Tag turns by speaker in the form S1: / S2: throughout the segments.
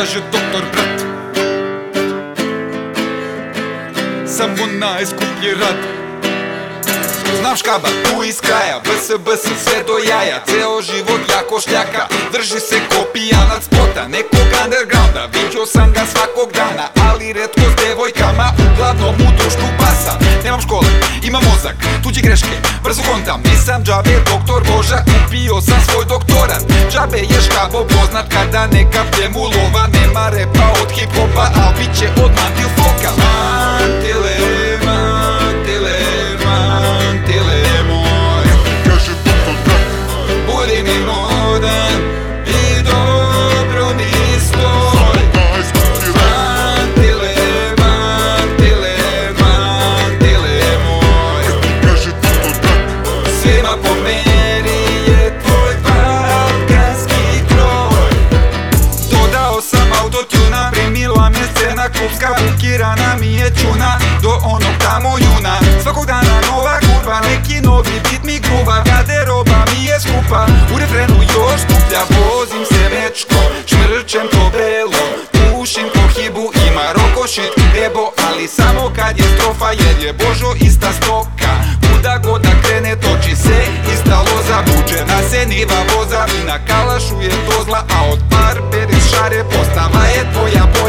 S1: каже доктор брат Само най-скупи рад Знам шкаба, поиская, бъса бъса все до яя. Цел живот яко шляка, държи се копия над спота Неког андерграунда, видео съм га сваког Али редко с девойкама, гладно му дружко паса, нямам школа, Imam mozak Tuđi greške, brzo kontam Nisam džabe, doktor Boža Kupio sam svoj doktorat. Džabe je škabo poznat Kada ne kapljem u lova. Nema repa od hip-hopa Al bit će od mantil foka. Mantile, mantile, mantile moj.
S2: Kaže doktor
S1: Budi mi modan Svakog dana nova kurva, neki novi bit mi gruva Garderoba mi je skupa, u refrenu još skuplja Vozim se mečko, šmrčem to belo Pušim ko hibu, ima rokošit debo Ali samo kad je strofa jer je Božo ista stoka. Kuda god da krene toči se ista loza. Buđena se niva voza i na kalašu je to zla A od barberi šare postava je tvoja bolja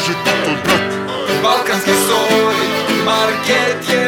S1: moj
S2: Kaže doktor brat
S1: Balkanski soj, market je